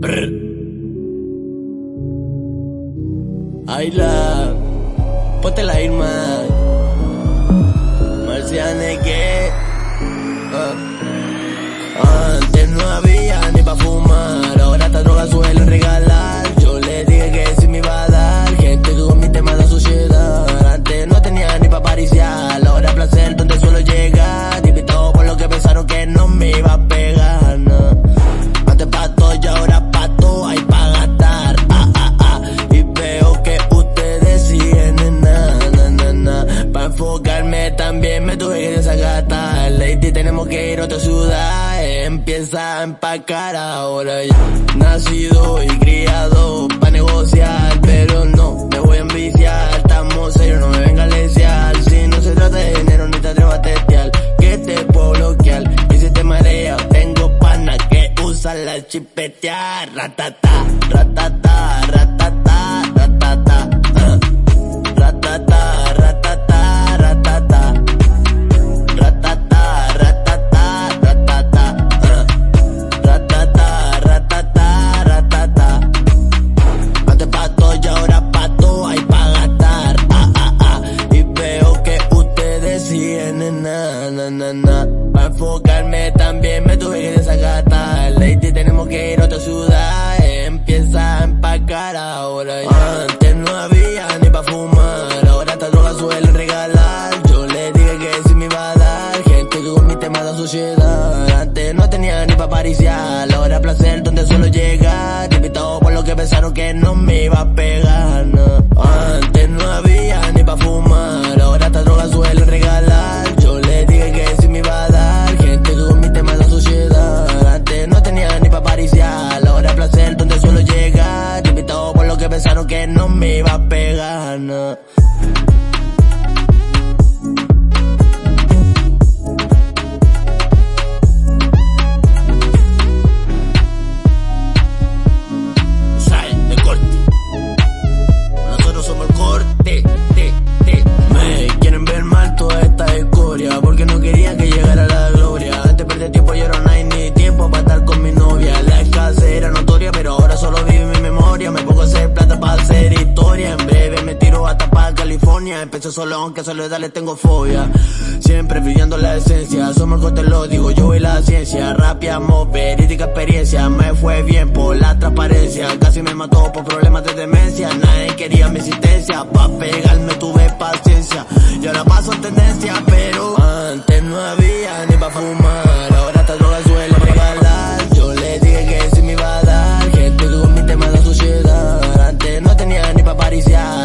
Brr. Ayla, ponte la Irma. Marcianeque. Ah. También me tuve que desacatar. Lady, tenemos que ir a otra ciudad. Empieza a empacar ahora ya. Nacido y criado pa' negociar, pero no me voy a enviciar. Estamos serios, no me venga a lesear. Si no se trata de dinero, ni te atrevas a testear. Que te puedo bloquear. Y si te marea, tengo pana que usa la chipetear. Ratata, ratata, en na, na, na, na. Pa' enfocarme también me tuve que desacatar. Lady, tenemos que ir a otra ciudad. Empieza a empacar ahora ya. Antes no había ni pa' fumar, ahora esta droga suelen regalar. Yo le dije que si me iba a dar, gente tuvo mi tema de sociedad. Antes no tenía ni pa' pariciar, ahora placer donde suelo llegar. Invitado por lo que pensaron que no me iba a pegar. no. Antes no no me iba a pegar. no. Ucrania Empecé solo aunque a soledad le tengo fobia. Siempre brillando la esencia Somos el te lo digo yo y la ciencia. Rapia, amor, verídica experiencia Me fue bien por la transparencia. Casi me mató por problemas de demencia Nadie quería mi existencia. Pa' pegarme tuve paciencia Y ahora paso tendencia Pero antes no había ni pa' fumar. Ahora esta droga suele regalar. Yo le dije que sí me iba a dar Que estoy con mi tema de suciedad Antes no tenía ni pa' pariciar